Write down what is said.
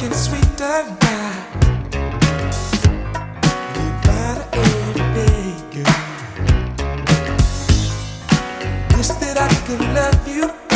making sweeter that. You gotta everyday, girl. Wish that I could love you.